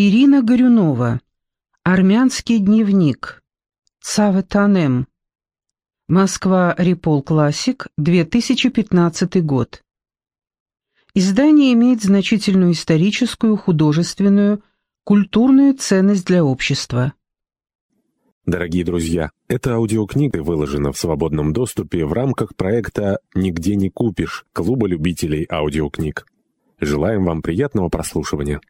Ирина Горюнова. Армянский дневник. Цаветанем. Москва, Репол Классик, 2015 год. Издание имеет значительную историческую, художественную, культурную ценность для общества. Дорогие друзья, эта аудиокнига выложена в свободном доступе в рамках проекта «Нигде не купишь» Клуба любителей аудиокниг. Желаем вам приятного прослушивания.